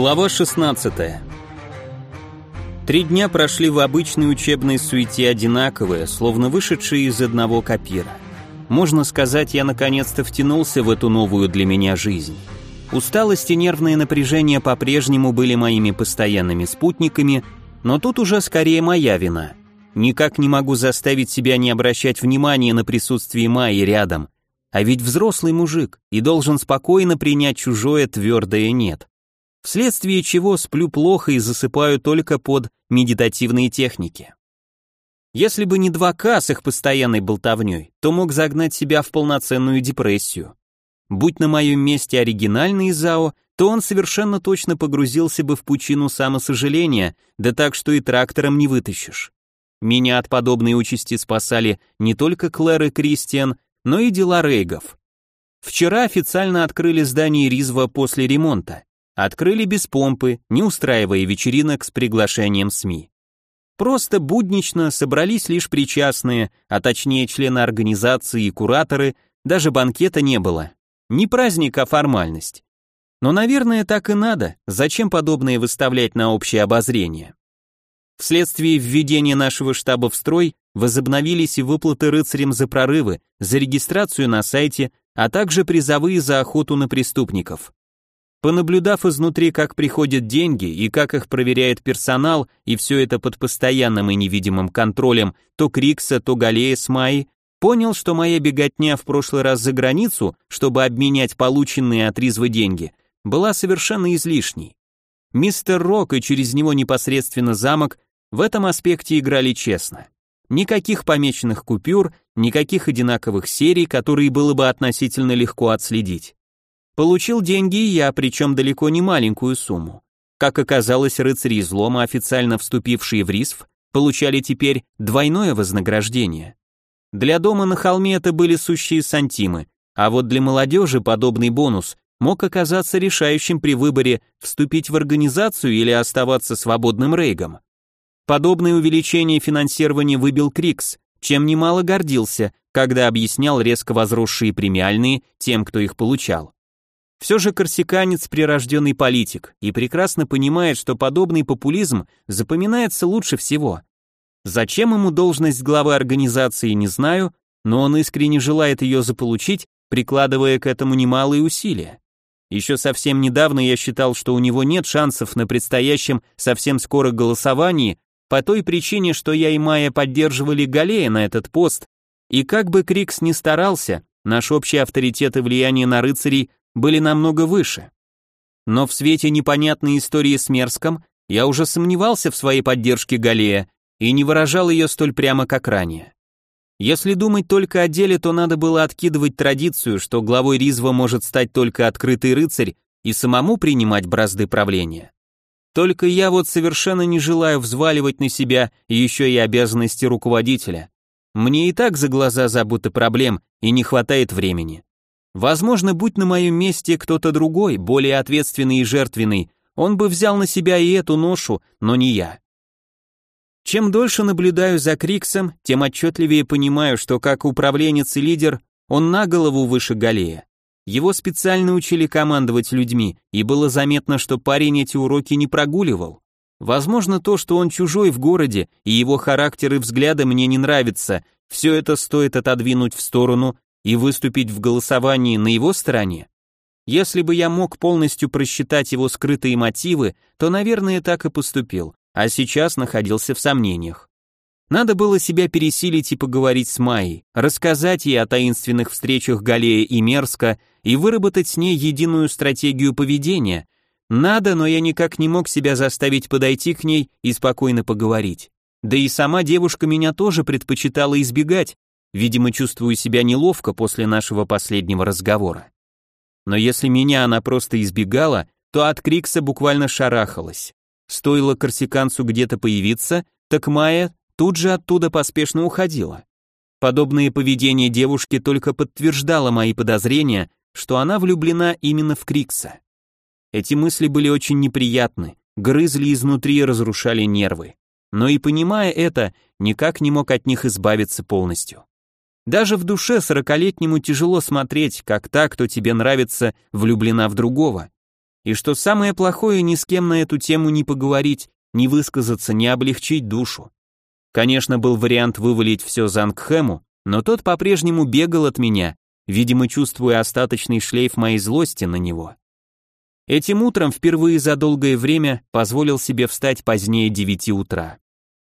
Глава 16. Три дня прошли в обычной учебной суете одинаковые, словно вышедшие из одного копира. Можно сказать, я наконец-то втянулся в эту новую для меня жизнь. Усталость и нервное напряжение по-прежнему были моими постоянными спутниками, но тут уже скорее моя вина. Никак не могу заставить себя не обращать внимания на присутствие Майи рядом, а ведь взрослый мужик и должен спокойно принять чужое твердое «нет» вследствие чего сплю плохо и засыпаю только под медитативные техники. Если бы не два К с их постоянной болтовней, то мог загнать себя в полноценную депрессию. Будь на моем месте оригинальный Зао, то он совершенно точно погрузился бы в пучину самосожаления, да так, что и трактором не вытащишь. Меня от подобной участи спасали не только Клэр и Кристиан, но и дела Рейгов. Вчера официально открыли здание Ризва после ремонта. Открыли без помпы, не устраивая вечеринок с приглашением СМИ. Просто буднично собрались лишь причастные, а точнее члены организации и кураторы, даже банкета не было. Не праздник, а формальность. Но, наверное, так и надо, зачем подобное выставлять на общее обозрение? Вследствие введения нашего штаба в строй возобновились и выплаты рыцарям за прорывы, за регистрацию на сайте, а также призовые за охоту на преступников. Понаблюдав изнутри, как приходят деньги и как их проверяет персонал, и все это под постоянным и невидимым контролем то Крикса, то Галея с Майей, понял, что моя беготня в прошлый раз за границу, чтобы обменять полученные от Ризвы деньги, была совершенно излишней. Мистер Рок и через него непосредственно замок в этом аспекте играли честно. Никаких помеченных купюр, никаких одинаковых серий, которые было бы относительно легко отследить. Получил деньги я, причем далеко не маленькую сумму. Как оказалось, рыцари излома, официально вступившие в РИСФ, получали теперь двойное вознаграждение. Для дома на холме это были сущие сантимы, а вот для молодежи подобный бонус мог оказаться решающим при выборе вступить в организацию или оставаться свободным рейгом. Подобное увеличение финансирования выбил Крикс, чем немало гордился, когда объяснял резко возросшие премиальные тем, кто их получал. Все же корсиканец прирожденный политик и прекрасно понимает, что подобный популизм запоминается лучше всего. Зачем ему должность главы организации, не знаю, но он искренне желает ее заполучить, прикладывая к этому немалые усилия. Еще совсем недавно я считал, что у него нет шансов на предстоящем совсем скоро голосовании, по той причине, что я и Майя поддерживали Галея на этот пост, и как бы Крикс ни старался, наш общий авторитет и влияние на рыцарей были намного выше. Но в свете непонятной истории с Мерском я уже сомневался в своей поддержке Галея и не выражал ее столь прямо, как ранее. Если думать только о деле, то надо было откидывать традицию, что главой Ризва может стать только открытый рыцарь и самому принимать бразды правления. Только я вот совершенно не желаю взваливать на себя еще и обязанности руководителя. Мне и так за глаза забыто проблем и не хватает времени. Возможно, будь на моем месте кто-то другой, более ответственный и жертвенный, он бы взял на себя и эту ношу, но не я. Чем дольше наблюдаю за Криксом, тем отчетливее понимаю, что как управленец и лидер, он на голову выше Галея. Его специально учили командовать людьми, и было заметно, что парень эти уроки не прогуливал. Возможно, то, что он чужой в городе, и его характер и взгляды мне не нравятся, все это стоит отодвинуть в сторону и выступить в голосовании на его стороне? Если бы я мог полностью просчитать его скрытые мотивы, то, наверное, так и поступил, а сейчас находился в сомнениях. Надо было себя пересилить и поговорить с Майей, рассказать ей о таинственных встречах Галея и Мерска и выработать с ней единую стратегию поведения. Надо, но я никак не мог себя заставить подойти к ней и спокойно поговорить. Да и сама девушка меня тоже предпочитала избегать, Видимо, чувствую себя неловко после нашего последнего разговора. Но если меня она просто избегала, то от Крикса буквально шарахалась. Стоило корсиканцу где-то появиться, так Майя тут же оттуда поспешно уходила. Подобное поведение девушки только подтверждало мои подозрения, что она влюблена именно в Крикса. Эти мысли были очень неприятны, грызли изнутри и разрушали нервы. Но и понимая это, никак не мог от них избавиться полностью. Даже в душе сорокалетнему тяжело смотреть, как та, кто тебе нравится, влюблена в другого. И что самое плохое, ни с кем на эту тему не поговорить, не высказаться, не облегчить душу. Конечно, был вариант вывалить все Зангхэму, но тот по-прежнему бегал от меня, видимо, чувствуя остаточный шлейф моей злости на него. Этим утром впервые за долгое время позволил себе встать позднее 9 утра.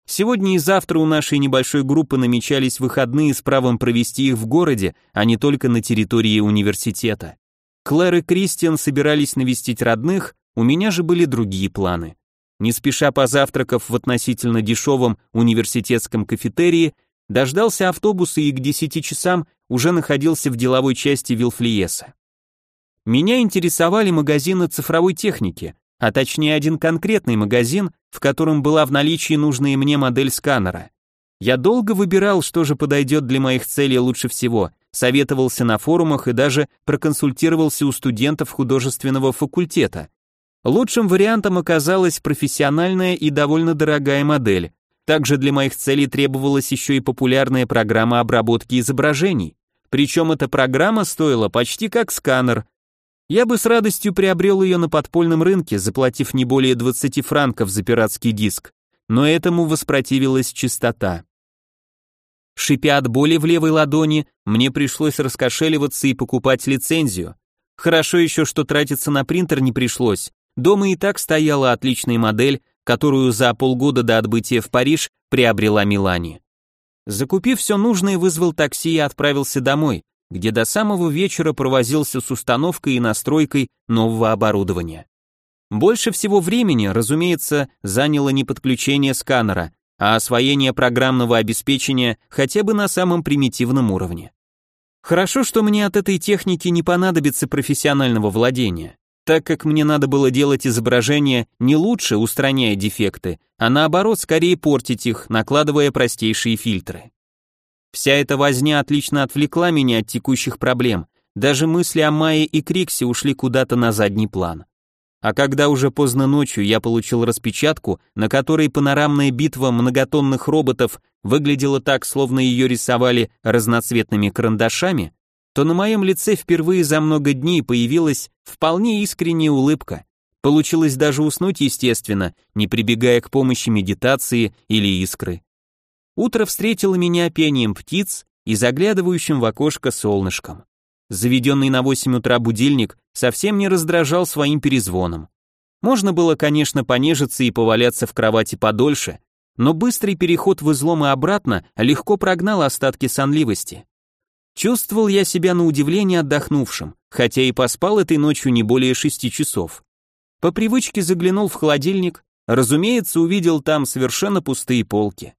Сегодня и завтра у нашей небольшой группы намечались выходные с правом провести их в городе, а не только на территории университета. Клэр и Кристиан собирались навестить родных, у меня же были другие планы. Не спеша позавтракав в относительно дешевом университетском кафетерии, дождался автобуса и к 10 часам уже находился в деловой части Вилфлиеса. Меня интересовали магазины цифровой техники, а точнее один конкретный магазин, в котором была в наличии нужная мне модель сканера. Я долго выбирал, что же подойдет для моих целей лучше всего, советовался на форумах и даже проконсультировался у студентов художественного факультета. Лучшим вариантом оказалась профессиональная и довольно дорогая модель. Также для моих целей требовалась еще и популярная программа обработки изображений. Причем эта программа стоила почти как сканер, я бы с радостью приобрел ее на подпольном рынке, заплатив не более 20 франков за пиратский диск, но этому воспротивилась чистота. Шипя от боли в левой ладони, мне пришлось раскошеливаться и покупать лицензию. Хорошо еще, что тратиться на принтер не пришлось. Дома и так стояла отличная модель, которую за полгода до отбытия в Париж приобрела Милани. Закупив все нужное, вызвал такси и отправился домой, где до самого вечера провозился с установкой и настройкой нового оборудования. Больше всего времени, разумеется, заняло не подключение сканера, а освоение программного обеспечения хотя бы на самом примитивном уровне. Хорошо, что мне от этой техники не понадобится профессионального владения, так как мне надо было делать изображения не лучше, устраняя дефекты, а наоборот, скорее портить их, накладывая простейшие фильтры. Вся эта возня отлично отвлекла меня от текущих проблем. Даже мысли о Майе и Криксе ушли куда-то на задний план. А когда уже поздно ночью я получил распечатку, на которой панорамная битва многотонных роботов выглядела так, словно ее рисовали разноцветными карандашами, то на моем лице впервые за много дней появилась вполне искренняя улыбка. Получилось даже уснуть естественно, не прибегая к помощи медитации или искры. Утро встретило меня пением птиц и заглядывающим в окошко солнышком. Заведенный на 8 утра будильник совсем не раздражал своим перезвоном. Можно было, конечно, понежиться и поваляться в кровати подольше, но быстрый переход в излом и обратно легко прогнал остатки сонливости. Чувствовал я себя на удивление отдохнувшим, хотя и поспал этой ночью не более шести часов. По привычке заглянул в холодильник, разумеется, увидел там совершенно пустые полки.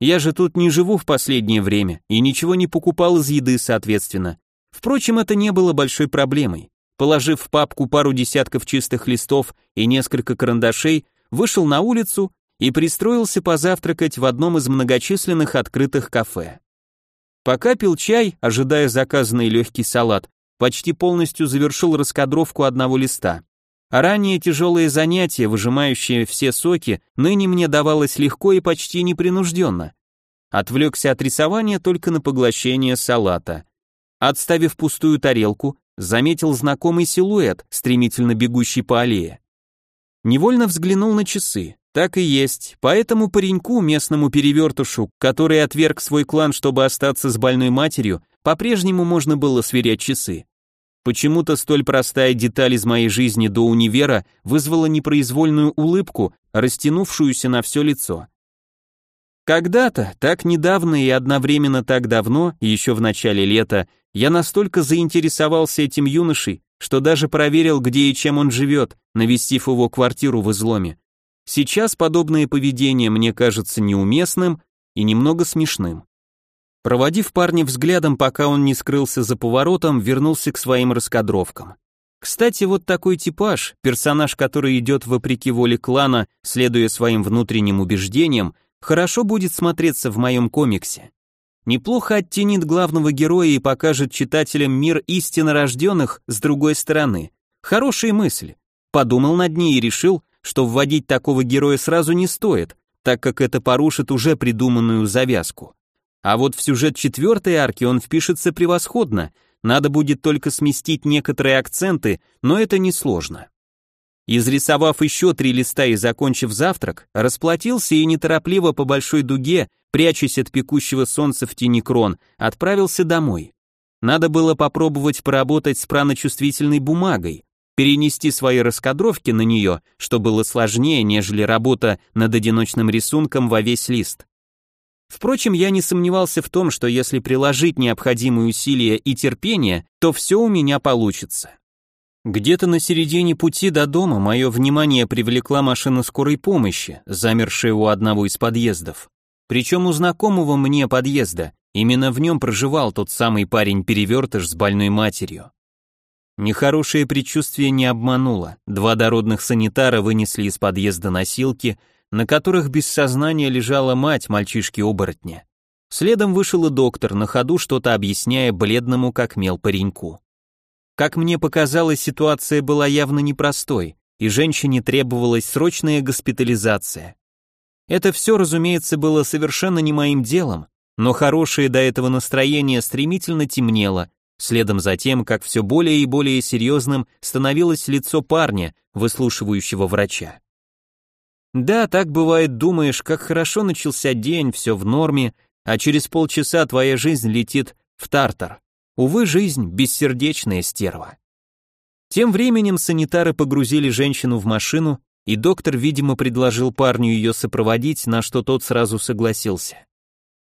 Я же тут не живу в последнее время и ничего не покупал из еды, соответственно. Впрочем, это не было большой проблемой. Положив в папку пару десятков чистых листов и несколько карандашей, вышел на улицу и пристроился позавтракать в одном из многочисленных открытых кафе. Пока пил чай, ожидая заказанный легкий салат, почти полностью завершил раскадровку одного листа. А ранее тяжелое занятие, выжимающее все соки, ныне мне давалось легко и почти непринужденно. Отвлекся от рисования только на поглощение салата. Отставив пустую тарелку, заметил знакомый силуэт, стремительно бегущий по аллее. Невольно взглянул на часы. Так и есть, поэтому пареньку, местному перевертушу, который отверг свой клан, чтобы остаться с больной матерью, по-прежнему можно было сверять часы. Почему-то столь простая деталь из моей жизни до универа вызвала непроизвольную улыбку, растянувшуюся на все лицо. Когда-то, так недавно и одновременно так давно, еще в начале лета, я настолько заинтересовался этим юношей, что даже проверил, где и чем он живет, навестив его квартиру в изломе. Сейчас подобное поведение мне кажется неуместным и немного смешным. Проводив парня взглядом, пока он не скрылся за поворотом, вернулся к своим раскадровкам. Кстати, вот такой типаж, персонаж, который идет вопреки воле клана, следуя своим внутренним убеждениям, хорошо будет смотреться в моем комиксе. Неплохо оттенит главного героя и покажет читателям мир истинно рожденных с другой стороны. Хорошая мысль. Подумал над ней и решил, что вводить такого героя сразу не стоит, так как это порушит уже придуманную завязку. А вот в сюжет четвертой арки он впишется превосходно, надо будет только сместить некоторые акценты, но это несложно. Изрисовав еще три листа и закончив завтрак, расплатился и неторопливо по большой дуге, прячась от пекущего солнца в тени крон, отправился домой. Надо было попробовать поработать с праночувствительной бумагой, перенести свои раскадровки на нее, что было сложнее, нежели работа над одиночным рисунком во весь лист. Впрочем, я не сомневался в том, что если приложить необходимые усилия и терпение, то все у меня получится. Где-то на середине пути до дома мое внимание привлекла машина скорой помощи, замершая у одного из подъездов. Причем у знакомого мне подъезда, именно в нем проживал тот самый парень-перевертыш с больной матерью. Нехорошее предчувствие не обмануло. Два дородных санитара вынесли из подъезда носилки, на которых без сознания лежала мать мальчишки-оборотня. Следом вышел и доктор, на ходу что-то объясняя бледному как мел пареньку. Как мне показалось, ситуация была явно непростой, и женщине требовалась срочная госпитализация. Это все, разумеется, было совершенно не моим делом, но хорошее до этого настроение стремительно темнело, следом за тем, как все более и более серьезным становилось лицо парня, выслушивающего врача. Да, так бывает, думаешь, как хорошо начался день, все в норме, а через полчаса твоя жизнь летит в тартар. Увы, жизнь — бессердечная стерва. Тем временем санитары погрузили женщину в машину, и доктор, видимо, предложил парню ее сопроводить, на что тот сразу согласился.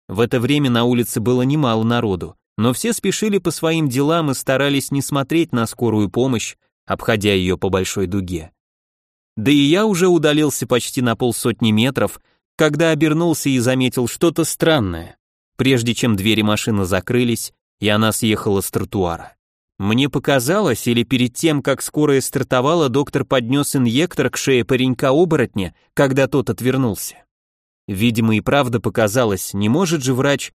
В это время на улице было немало народу, но все спешили по своим делам и старались не смотреть на скорую помощь, обходя ее по большой дуге. Да и я уже удалился почти на полсотни метров, когда обернулся и заметил что-то странное. Прежде чем двери машины закрылись, и она съехала с тротуара. Мне показалось, или перед тем, как скорая стартовала, доктор поднес инъектор к шее паренька-оборотня, когда тот отвернулся. Видимо, и правда показалось, не может же врач...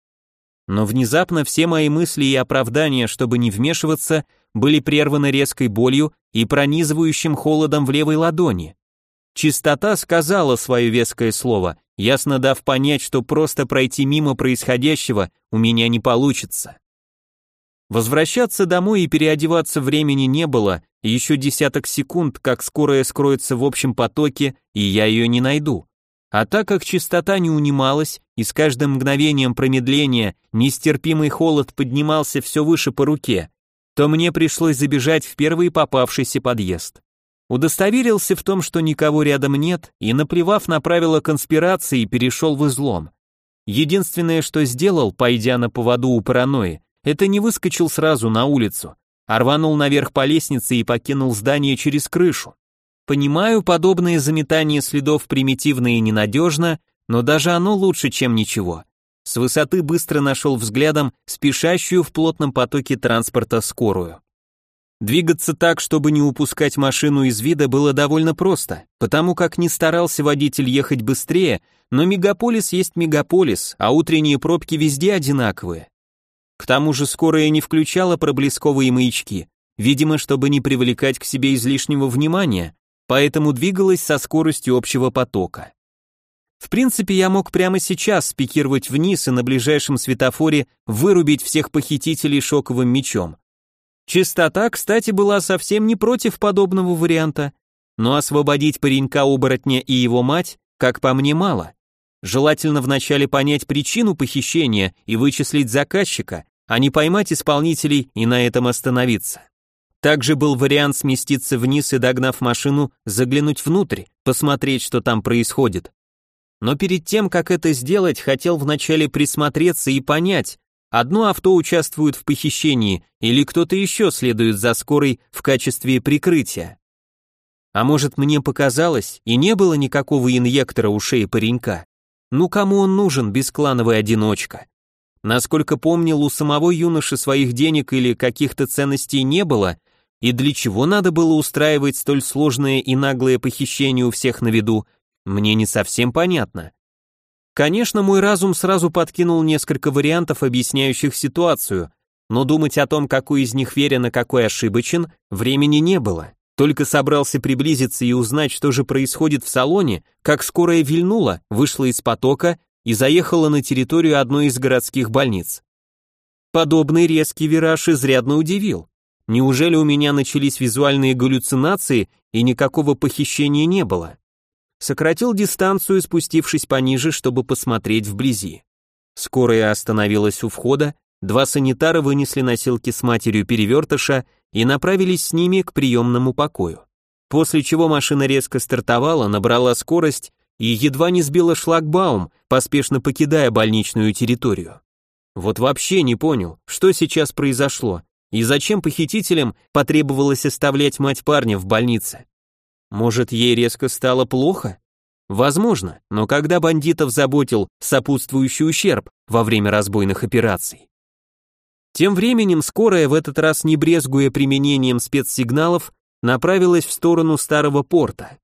Но внезапно все мои мысли и оправдания, чтобы не вмешиваться, были прерваны резкой болью и пронизывающим холодом в левой ладони. Чистота сказала свое веское слово, ясно дав понять, что просто пройти мимо происходящего у меня не получится. Возвращаться домой и переодеваться времени не было, еще десяток секунд, как скорая скроется в общем потоке, и я ее не найду. А так как частота не унималась, и с каждым мгновением промедления нестерпимый холод поднимался все выше по руке, то мне пришлось забежать в первый попавшийся подъезд. Удостоверился в том, что никого рядом нет, и, наплевав на правила конспирации, перешел в излом. Единственное, что сделал, пойдя на поводу у паранойи, это не выскочил сразу на улицу, а рванул наверх по лестнице и покинул здание через крышу. Понимаю, подобное заметание следов примитивно и ненадежно, но даже оно лучше, чем ничего. С высоты быстро нашел взглядом спешащую в плотном потоке транспорта скорую. Двигаться так, чтобы не упускать машину из вида, было довольно просто, потому как не старался водитель ехать быстрее, но мегаполис есть мегаполис, а утренние пробки везде одинаковые. К тому же скорая не включала проблесковые маячки, видимо, чтобы не привлекать к себе излишнего внимания, поэтому двигалась со скоростью общего потока. В принципе, я мог прямо сейчас спикировать вниз и на ближайшем светофоре вырубить всех похитителей шоковым мечом. Чистота, кстати, была совсем не против подобного варианта, но освободить паренька-оборотня и его мать, как по мне, мало. Желательно вначале понять причину похищения и вычислить заказчика, а не поймать исполнителей и на этом остановиться. Также был вариант сместиться вниз и, догнав машину, заглянуть внутрь, посмотреть, что там происходит. Но перед тем, как это сделать, хотел вначале присмотреться и понять, одно авто участвует в похищении или кто-то еще следует за скорой в качестве прикрытия. А может мне показалось, и не было никакого инъектора у шеи паренька. Ну кому он нужен, бесклановый одиночка? Насколько помнил, у самого юноши своих денег или каких-то ценностей не было, и для чего надо было устраивать столь сложное и наглое похищение у всех на виду, мне не совсем понятно. Конечно, мой разум сразу подкинул несколько вариантов, объясняющих ситуацию, но думать о том, какой из них верен, а какой ошибочен, времени не было. Только собрался приблизиться и узнать, что же происходит в салоне, как скорая вильнула, вышла из потока и заехала на территорию одной из городских больниц. Подобный резкий вираж изрядно удивил. Неужели у меня начались визуальные галлюцинации и никакого похищения не было? Сократил дистанцию, спустившись пониже, чтобы посмотреть вблизи. Скорая остановилась у входа, два санитара вынесли носилки с матерью перевертыша и направились с ними к приемному покою. После чего машина резко стартовала, набрала скорость и едва не сбила шлагбаум, поспешно покидая больничную территорию. Вот вообще не понял, что сейчас произошло, и зачем похитителям потребовалось оставлять мать парня в больнице. Может, ей резко стало плохо? Возможно, но когда бандитов заботил сопутствующий ущерб во время разбойных операций? Тем временем скорая, в этот раз не брезгуя применением спецсигналов, направилась в сторону старого порта.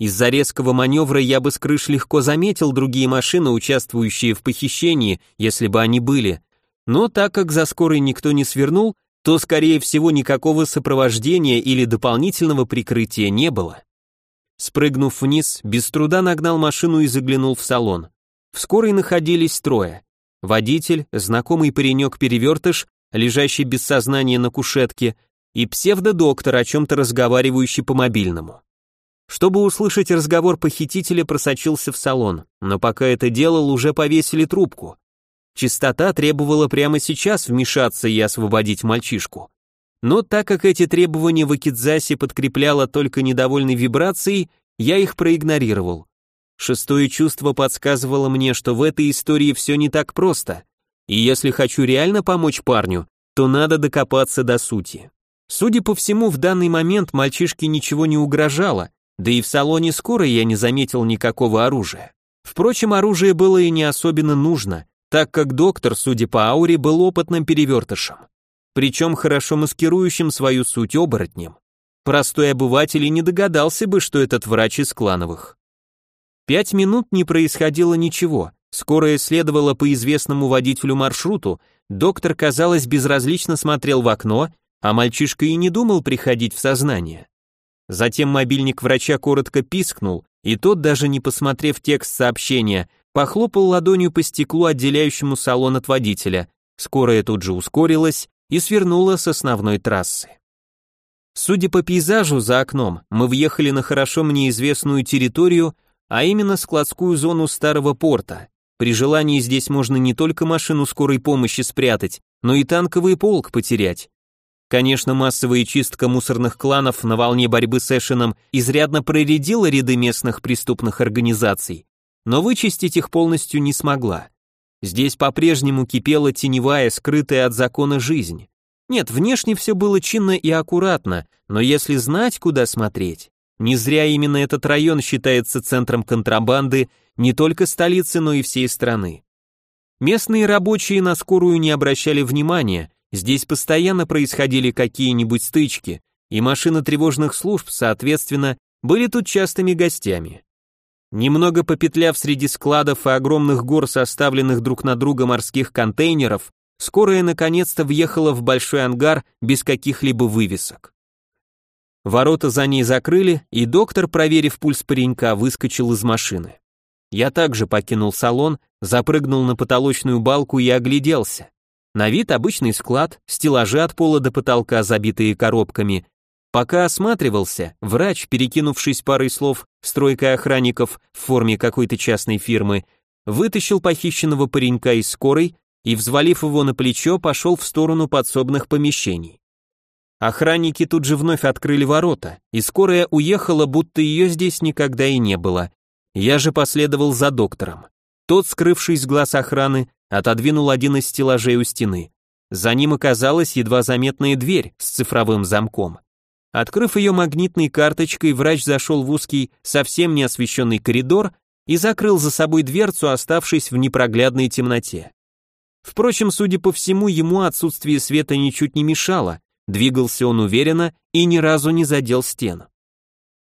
Из-за резкого маневра я бы с крыш легко заметил другие машины, участвующие в похищении, если бы они были, но так как за скорой никто не свернул, то, скорее всего, никакого сопровождения или дополнительного прикрытия не было. Спрыгнув вниз, без труда нагнал машину и заглянул в салон. В скорой находились трое. Водитель, знакомый паренек-перевертыш, лежащий без сознания на кушетке, и псевдодоктор, о чем-то разговаривающий по мобильному. Чтобы услышать разговор похитителя, просочился в салон, но пока это делал, уже повесили трубку. Чистота требовала прямо сейчас вмешаться и освободить мальчишку. Но так как эти требования в Акидзасе подкрепляло только недовольной вибрацией, я их проигнорировал. Шестое чувство подсказывало мне, что в этой истории все не так просто, и если хочу реально помочь парню, то надо докопаться до сути. Судя по всему, в данный момент мальчишке ничего не угрожало, да и в салоне скоро я не заметил никакого оружия. Впрочем, оружие было и не особенно нужно, так как доктор, судя по ауре, был опытным перевертышем причем хорошо маскирующим свою суть оборотнем. Простой обыватель и не догадался бы, что этот врач из клановых. Пять минут не происходило ничего, скорая следовала по известному водителю маршруту, доктор, казалось, безразлично смотрел в окно, а мальчишка и не думал приходить в сознание. Затем мобильник врача коротко пискнул, и тот, даже не посмотрев текст сообщения, похлопал ладонью по стеклу, отделяющему салон от водителя. Скорая тут же ускорилась, и свернула с основной трассы. Судя по пейзажу за окном, мы въехали на хорошо мне известную территорию, а именно складскую зону старого порта. При желании здесь можно не только машину скорой помощи спрятать, но и танковый полк потерять. Конечно, массовая чистка мусорных кланов на волне борьбы с Эшеном изрядно проредила ряды местных преступных организаций, но вычистить их полностью не смогла. Здесь по-прежнему кипела теневая, скрытая от закона жизнь. Нет, внешне все было чинно и аккуратно, но если знать, куда смотреть, не зря именно этот район считается центром контрабанды не только столицы, но и всей страны. Местные рабочие на скорую не обращали внимания, здесь постоянно происходили какие-нибудь стычки, и машины тревожных служб, соответственно, были тут частыми гостями. Немного попетляв среди складов и огромных гор, составленных друг на друга морских контейнеров, скорая наконец-то въехала в большой ангар без каких-либо вывесок. Ворота за ней закрыли, и доктор, проверив пульс паренька, выскочил из машины. Я также покинул салон, запрыгнул на потолочную балку и огляделся. На вид обычный склад, стеллажи от пола до потолка, забитые коробками, Пока осматривался, врач, перекинувшись парой слов с тройкой охранников в форме какой-то частной фирмы, вытащил похищенного паренька из скорой и, взвалив его на плечо, пошел в сторону подсобных помещений. Охранники тут же вновь открыли ворота, и скорая уехала, будто ее здесь никогда и не было. Я же последовал за доктором. Тот, скрывшись глаз охраны, отодвинул один из стеллажей у стены. За ним оказалась едва заметная дверь с цифровым замком. Открыв ее магнитной карточкой, врач зашел в узкий, совсем не освещенный коридор и закрыл за собой дверцу, оставшись в непроглядной темноте. Впрочем, судя по всему, ему отсутствие света ничуть не мешало, двигался он уверенно и ни разу не задел стен.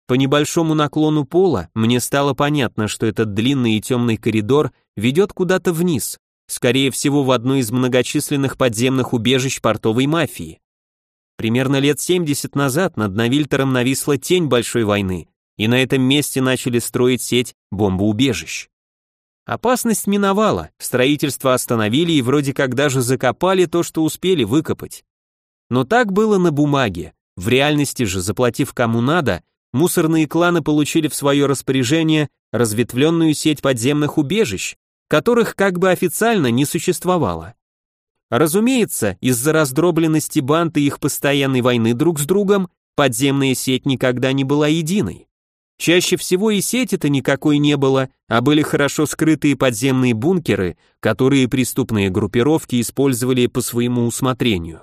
По небольшому наклону пола мне стало понятно, что этот длинный и темный коридор ведет куда-то вниз, скорее всего в одно из многочисленных подземных убежищ портовой мафии. Примерно лет 70 назад над Навильтером нависла тень большой войны, и на этом месте начали строить сеть бомбоубежищ. Опасность миновала, строительство остановили и вроде как даже закопали то, что успели выкопать. Но так было на бумаге. В реальности же, заплатив кому надо, мусорные кланы получили в свое распоряжение разветвленную сеть подземных убежищ, которых как бы официально не существовало. Разумеется, из-за раздробленности банд и их постоянной войны друг с другом, подземная сеть никогда не была единой. Чаще всего и сети-то никакой не было, а были хорошо скрытые подземные бункеры, которые преступные группировки использовали по своему усмотрению.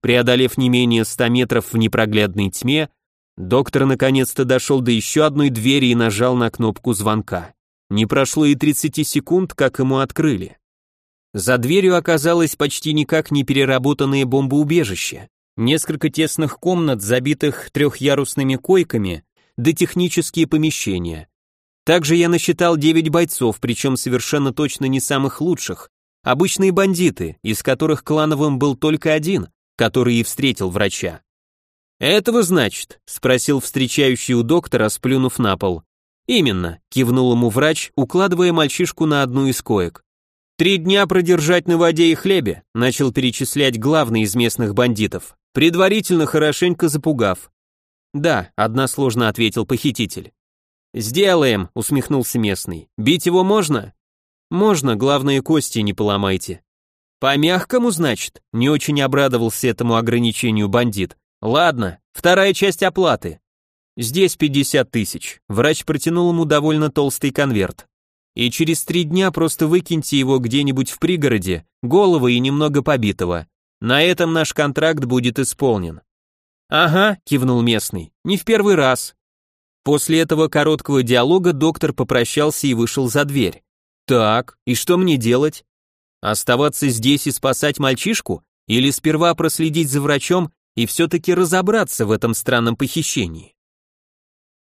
Преодолев не менее 100 метров в непроглядной тьме, доктор наконец-то дошел до еще одной двери и нажал на кнопку звонка. Не прошло и 30 секунд, как ему открыли. За дверью оказалось почти никак не переработанное бомбоубежище. Несколько тесных комнат, забитых трехъярусными койками, да технические помещения. Также я насчитал 9 бойцов, причем совершенно точно не самых лучших. Обычные бандиты, из которых клановым был только один, который и встретил врача. «Этого, значит?» — спросил встречающий у доктора, сплюнув на пол. «Именно», — кивнул ему врач, укладывая мальчишку на одну из коек. «Три дня продержать на воде и хлебе», — начал перечислять главный из местных бандитов, предварительно хорошенько запугав. «Да», — односложно ответил похититель. «Сделаем», — усмехнулся местный. «Бить его можно?» «Можно, главное, кости не поломайте». «По-мягкому, значит?» — не очень обрадовался этому ограничению бандит. «Ладно, вторая часть оплаты». «Здесь 50 тысяч». Врач протянул ему довольно толстый конверт. «И через три дня просто выкиньте его где-нибудь в пригороде, голову и немного побитого. На этом наш контракт будет исполнен». «Ага», — кивнул местный, — «не в первый раз». После этого короткого диалога доктор попрощался и вышел за дверь. «Так, и что мне делать? Оставаться здесь и спасать мальчишку? Или сперва проследить за врачом и все-таки разобраться в этом странном похищении?»